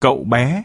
cậu bé.